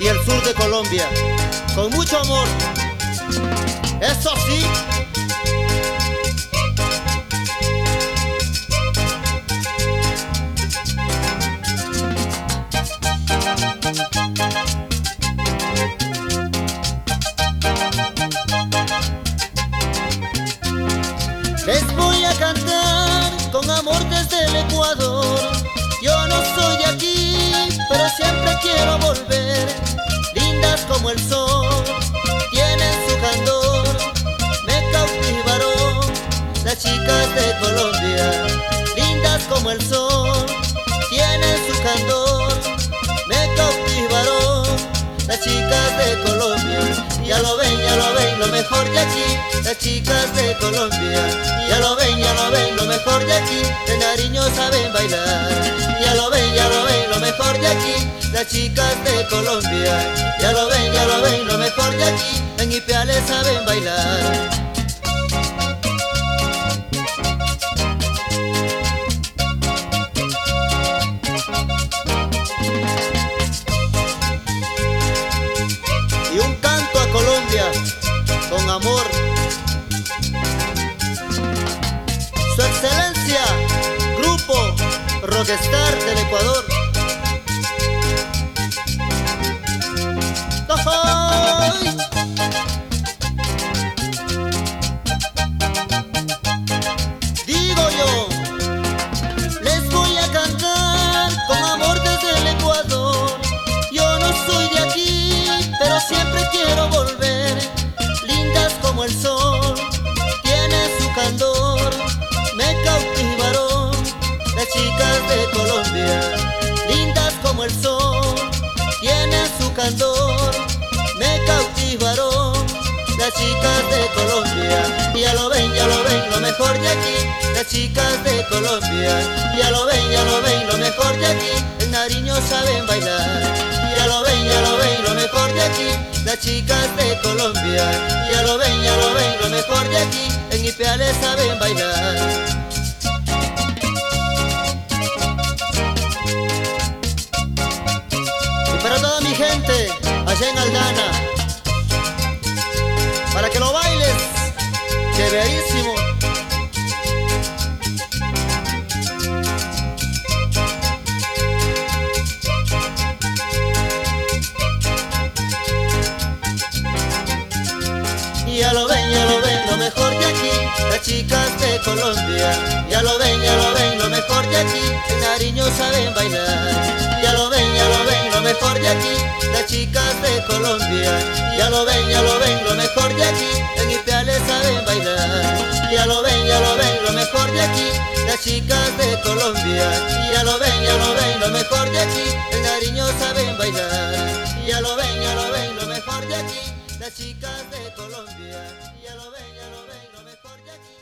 y el sur de Colombia. Con mucho amor. Eso sí. Les voy a cantar con amor desde el Ecuador. Yo no soy aquí, el sol, tienen su candor. Me cautivaron las chicas de Colombia. Ya lo ven, ya lo ven, lo mejor de aquí, las chicas de Colombia. Ya lo ven, ya lo ven, lo mejor de aquí, de Nariño saben bailar. Ya lo ven, ya lo ven, lo mejor de aquí, las chicas de Colombia. Ya lo ven, ya lo ven, Rockstar del Ecuador. Digo yo, les voy a cantar con amor desde el Ecuador. Yo no soy de aquí, pero siempre quiero volver. Lindas como el sol, tienen su candor. Me cautivaron las chicas de Colombia. Lindas como el sol, tienen su candor. Me cautivaron las chicas de Colombia. Ya lo ven, ya lo ven, lo mejor de aquí. Las chicas de Colombia. Ya lo ven, ya lo ven, lo mejor de aquí. En Nariño saben bailar. Ya lo ven, ya lo ven, lo mejor de aquí. Las chicas de Colombia. Ya lo ven, ya lo ven, lo mejor de aquí. En Ipiales saben bailar. Allá en Aldana, para que lo bailes, chéverísimo. Ya lo ven, ya lo ven, lo mejor de aquí, las chicas de Colombia. Ya lo ven, ya lo ven, lo mejor de aquí, en Nariño saben bailar. Colombia. Ya lo ven, ya lo ven, lo mejor de aquí, en Ipiales saben bailar. Ya lo ven, ya lo ven, lo mejor de aquí, las chicas de Colombia. Ya lo ven, ya lo ven, lo mejor de aquí, en Nariño saben bailar. Ya lo ven, ya lo ven, lo mejor de aquí, las chicas de Colombia. Ya lo ven, ya lo ven, lo mejor de aquí.